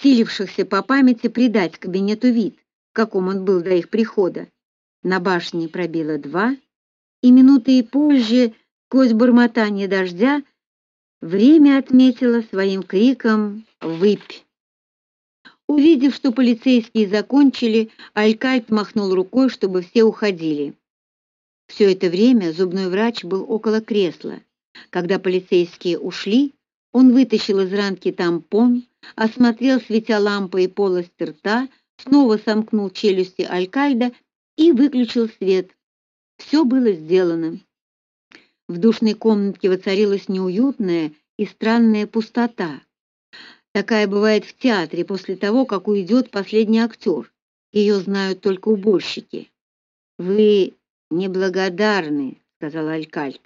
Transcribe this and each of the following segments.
силившихся по памяти придать кабинету вид, каком он был до их прихода. На башне пробило два, и минуты и позже, сквозь бормотание дождя, время отметило своим криком «Выпь!». Увидев, что полицейские закончили, Алькальт махнул рукой, чтобы все уходили. Все это время зубной врач был около кресла. Когда полицейские ушли, он вытащил из ранки тампон, осмотрел, светя лампой полость рта, снова сомкнул челюсти Алькальда и выключил свет. Все было сделано. В душной комнатке воцарилась неуютная и странная пустота. Такая бывает в театре после того, как уйдет последний актер. Ее знают только уборщики. Вы неблагодарны, сказал Алькальд.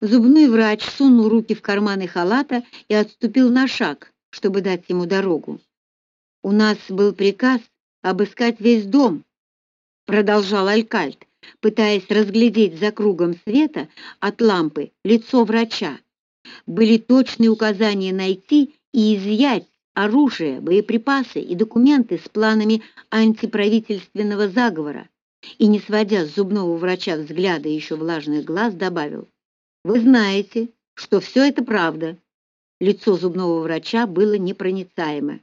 Зубной врач сунул руки в карманы халата и отступил на шаг, чтобы дать ему дорогу. У нас был приказ обыскать весь дом, продолжал Алькальд, пытаясь разглядеть за кругом света от лампы лицо врача. Были точные указания найти и изъять оружие, боеприпасы и документы с планами антиправительственного заговора. И не сводя с зубного врача взгляда еще влажных глаз, добавил: "Вы знаете, что все это правда". Лицо зубного врача было непроницаемо.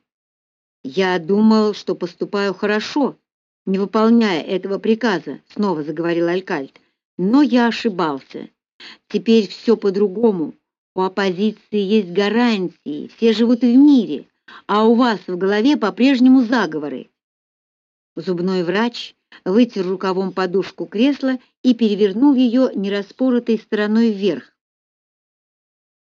"Я думал, что поступаю хорошо, не выполняя этого приказа", снова заговорил Алькальд. "Но я ошибался. Теперь все по-другому. У оппозиции есть гарантии, все живут в мире, а у вас в голове по-прежнему заговоры. Зубной врач вытер рукавом подушку кресла и перевернул ее нераспоротой стороной вверх.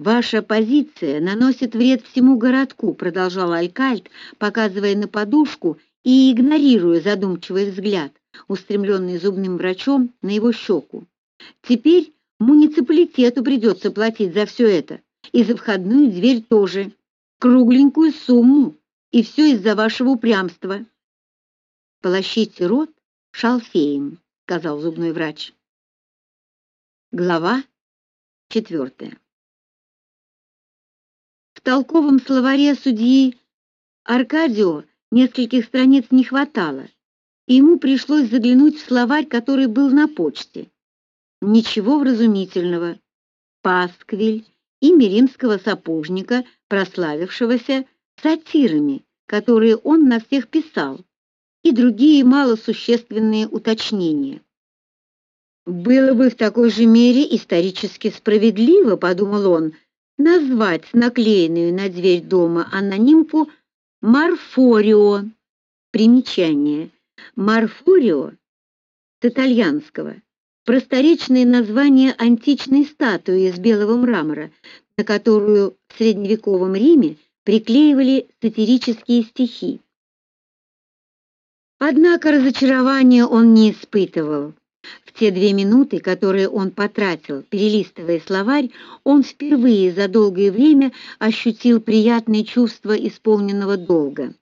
Ваша позиция наносит вред всему городку, продолжал Алькальд, показывая на подушку и игнорируя задумчивый взгляд, устремленный зубным врачом на его щеку. Теперь Муниципалитету придется платить за все это, и за входную дверь тоже, кругленькую сумму, и все из-за вашего упрямства. Полощите рот шалфеем, сказал зубной врач. Глава четвертая. В толковом словаре судьи Аркадио нескольких страниц не хватало, и ему пришлось заглянуть в словарь, который был на почте. Ничего вразумительного. Пасквиль, имя римского сапожника, прославившегося сатирами, которые он на всех писал, и другие малосущественные уточнения. Было бы в такой же мере исторически справедливо, подумал он, назвать наклеенную на дверь дома анонимку Марфорио. Примечание: Марфорио с итальянского просторечное название античной статуи из белого мрамора, на которую в средневековом Риме приклеивали сатирические стихи. Однако разочарования он не испытывал. В те две минуты, которые он потратил, перелистывая словарь, он впервые за долгое время ощутил приятное чувство исполненного долга.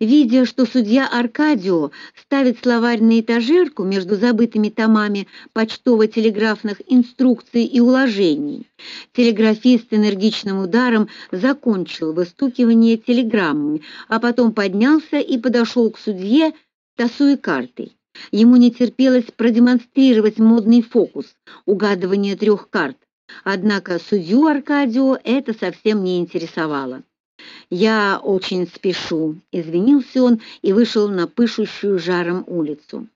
Видя, что судья Аркадио ставит словарь на этажерку между забытыми томами почтово-телеграфных инструкций и уложений, телеграфист энергичным ударом закончил выстукивание телеграммами, а потом поднялся и подошел к судье, тасуя картой. Ему не терпелось продемонстрировать модный фокус угадывания трех карт. Однако судью Аркадио это совсем не интересовало. Я очень спешу, извинился он и вышел на пышущую жаром улицу.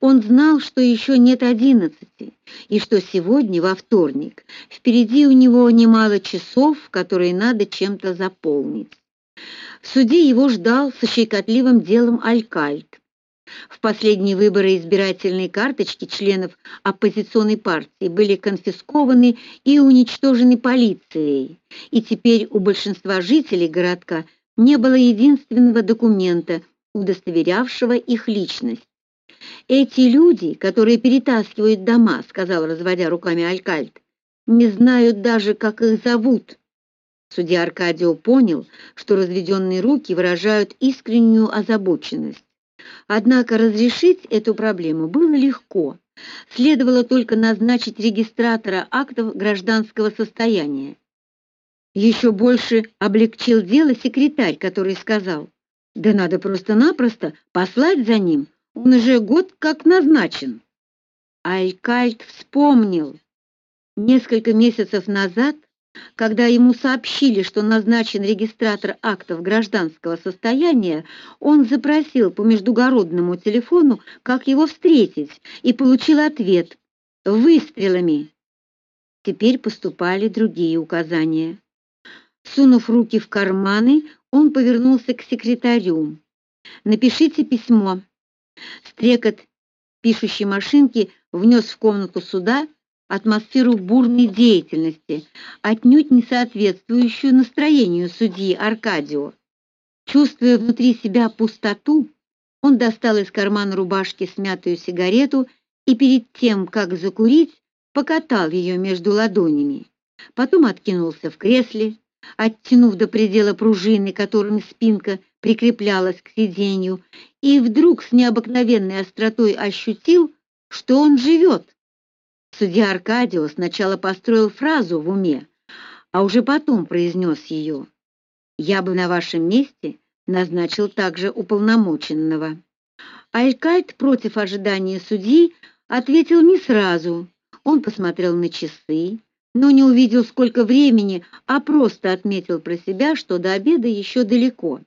Он знал, что еще нет одиннадцати, и что сегодня во вторник. Впереди у него немало часов, которые надо чем-то заполнить. В суде его ждал со щекотливым делом Алькальд. В последние выборы избирательные карточки членов оппозиционной партии были конфискованы и уничтожены полицией, и теперь у большинства жителей городка не было единственного документа, удостоверявшего их личность. Эти люди, которые перетаскивают дома, сказал, разводя руками Алькальд, не знают даже, как их зовут. Судья Аркадио понял, что разведенные руки выражают искреннюю озабоченность. Однако разрешить эту проблему было легко. Следовало только назначить регистратора актов гражданского состояния. Еще больше облегчил дело секретарь, который сказал, «Да надо просто-напросто послать за ним, он уже год как назначен». Алькальт вспомнил. Несколько месяцев назад, когда ему сообщили, что назначен регистратор актов гражданского состояния, он запросил по междугородному телефону, как его встретить, и получил ответ «выстрелами». Теперь поступали другие указания. Сунув руки в карманы, он повернулся к секретарю. «Напишите письмо». Стрекот пишущей машинки внес в комнату суда атмосферу бурной деятельности, отнюдь не соответствующую настроению судьи Аркадио. Чувствуя внутри себя пустоту, он достал из кармана рубашки смятую сигарету и перед тем, как закурить, покатал ее между ладонями. Потом откинулся в кресле, оттянув до предела пружины, которыми спинка прикреплялась к сиденью, и вдруг с необыкновенной остротой ощутил, что он живет. Судья Аркадио сначала построил фразу в уме, а уже потом произнес ее. «Я бы на вашем месте назначил также уполномоченного». Алькальд против ожидания судьи ответил не сразу. Он посмотрел на часы, но не увидел, сколько времени, а просто отметил про себя, что до обеда еще далеко.